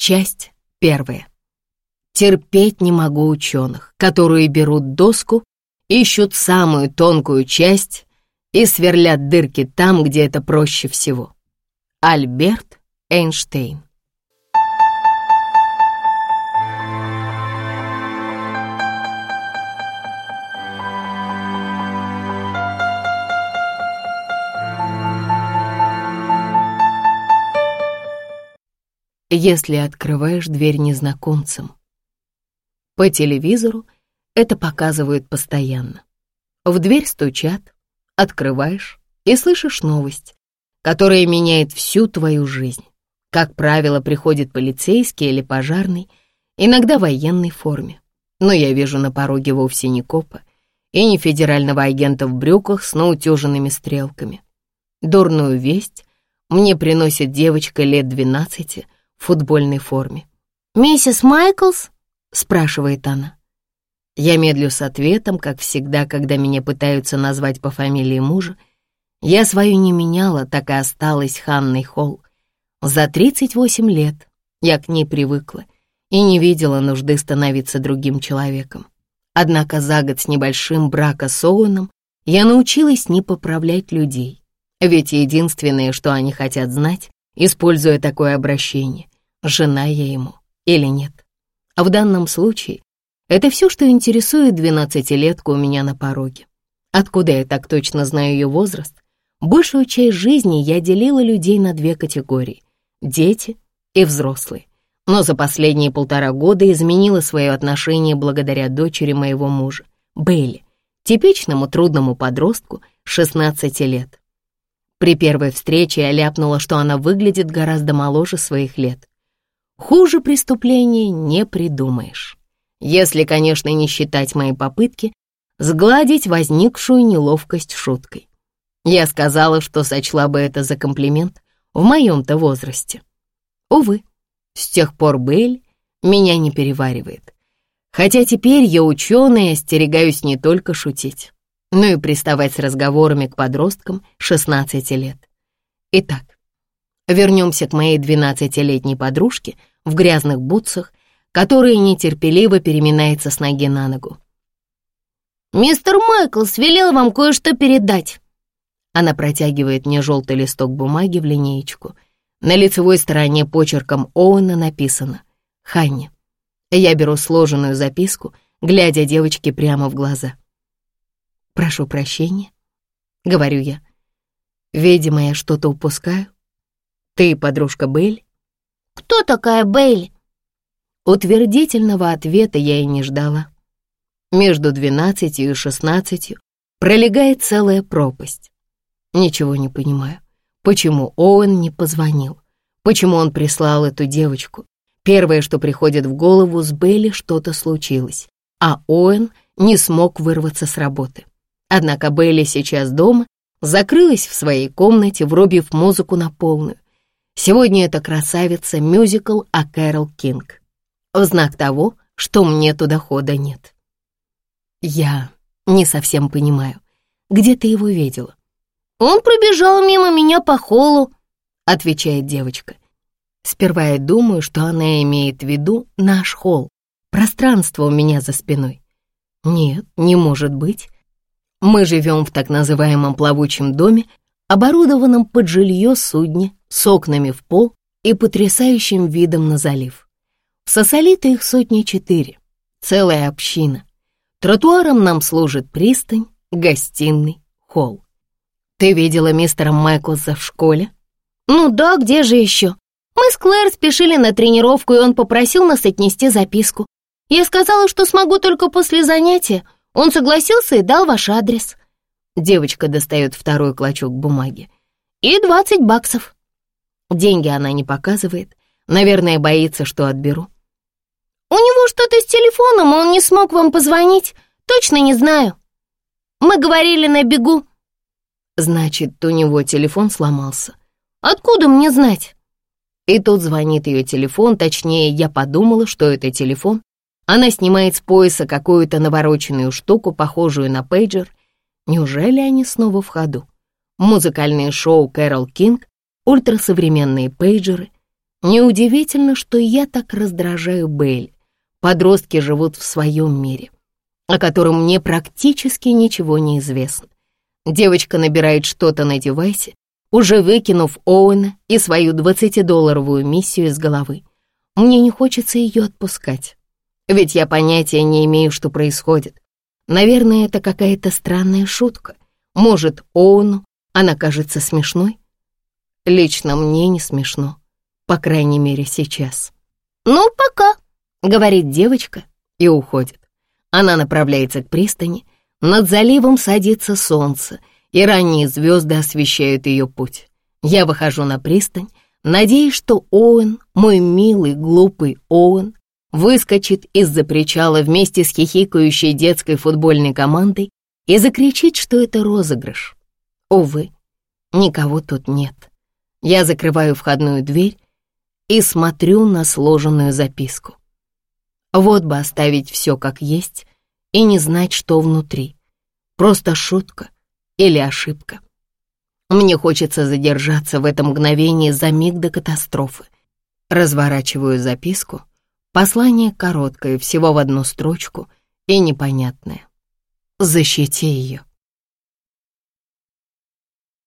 Часть первая. Терпеть не могу ученых, которые берут доску, ищут самую тонкую часть и сверлят дырки там, где это проще всего. Альберт Эйнштейн если открываешь дверь незнакомцам. По телевизору это показывают постоянно. В дверь стучат, открываешь и слышишь новость, которая меняет всю твою жизнь. Как правило, приходит полицейский или пожарный, иногда в военной форме. Но я вижу на пороге вовсе не копа и не федерального агента в брюках с наутюженными стрелками. Дурную весть мне приносит девочка лет двенадцати — футбольной форме. «Миссис Майклс?» — спрашивает она. Я медлю с ответом, как всегда, когда меня пытаются назвать по фамилии мужа. Я свою не меняла, так и осталась Ханной Холл. За 38 лет я к ней привыкла и не видела нужды становиться другим человеком. Однако за год с небольшим брака с Оуэном я научилась не поправлять людей. Ведь единственное, что они хотят знать, используя такое обращение, жена я ему или нет. А в данном случае это все, что интересует двенадцатилетку у меня на пороге. Откуда я так точно знаю ее возраст? Большую часть жизни я делила людей на две категории — дети и взрослые. Но за последние полтора года изменила свое отношение благодаря дочери моего мужа, Бейли, типичному трудному подростку 16 лет. При первой встрече я ляпнула, что она выглядит гораздо моложе своих лет. Хуже преступления не придумаешь. Если, конечно, не считать мои попытки сгладить возникшую неловкость шуткой. Я сказала, что сочла бы это за комплимент в моем-то возрасте. Увы, с тех пор Белль меня не переваривает. Хотя теперь я ученый и остерегаюсь не только шутить, но и приставать с разговорами к подросткам 16 лет. Итак, вернемся к моей 12-летней подружке — в грязных бутсах, которые нетерпеливо переминается с ноги на ногу. «Мистер Майклс велел вам кое-что передать». Она протягивает мне желтый листок бумаги в линеечку. На лицевой стороне почерком Оуэна написано «Ханни». Я беру сложенную записку, глядя девочке прямо в глаза. «Прошу прощения», — говорю я. «Видимо, я что-то упускаю. Ты подружка Белль?» «Кто такая Бейли?» Утвердительного ответа я и не ждала. Между двенадцатью и шестнадцатью пролегает целая пропасть. Ничего не понимаю. Почему Оуэн не позвонил? Почему он прислал эту девочку? Первое, что приходит в голову, с Бейли что-то случилось, а Оуэн не смог вырваться с работы. Однако Бейли сейчас дома, закрылась в своей комнате, врубив музыку на полную, Сегодня это красавица мюзикл о Кэрол Кинг. В знак того, что мне туда хода нет. Я не совсем понимаю, где ты его видела? Он пробежал мимо меня по холлу, отвечает девочка. Сперва я думаю, что она имеет в виду наш холл, пространство у меня за спиной. Нет, не может быть. Мы живем в так называемом плавучем доме, оборудованном под жилье судне с окнами в пол и потрясающим видом на залив. В Сосолито их сотни четыре, целая община. Тротуаром нам служит пристань, гостиный, холл. Ты видела мистера Майклса в школе? Ну да, где же еще? Мы с Клэр спешили на тренировку, и он попросил нас отнести записку. Я сказала, что смогу только после занятия. Он согласился и дал ваш адрес. Девочка достает второй клочок бумаги. «И двадцать баксов». Деньги она не показывает. Наверное, боится, что отберу. «У него что-то с телефоном, он не смог вам позвонить. Точно не знаю. Мы говорили на бегу». «Значит, у него телефон сломался». «Откуда мне знать?» И тут звонит ее телефон, точнее, я подумала, что это телефон. Она снимает с пояса какую-то навороченную штуку, похожую на пейджер, Неужели они снова в ходу? Музыкальное шоу Кэрол Кинг, ультрасовременные пейджеры. Неудивительно, что я так раздражаю Бэйль. Подростки живут в своем мире, о котором мне практически ничего не известно. Девочка набирает что-то на девайсе, уже выкинув Оуэна и свою 20-долларовую миссию из головы. Мне не хочется ее отпускать, ведь я понятия не имею, что происходит. Наверное, это какая-то странная шутка. Может, Оуэну она кажется смешной? Лично мне не смешно, по крайней мере, сейчас. «Ну, пока», — говорит девочка и уходит. Она направляется к пристани, над заливом садится солнце, и ранние звезды освещают ее путь. Я выхожу на пристань, надеясь, что Оуэн, мой милый, глупый Оуэн, выскочит из-за причала вместе с хихикающей детской футбольной командой и закричит, что это розыгрыш. Увы, никого тут нет. Я закрываю входную дверь и смотрю на сложенную записку. Вот бы оставить все как есть и не знать, что внутри. Просто шутка или ошибка. Мне хочется задержаться в этом мгновении за миг до катастрофы. Разворачиваю записку. Послание короткое, всего в одну строчку и непонятное. Защити ее.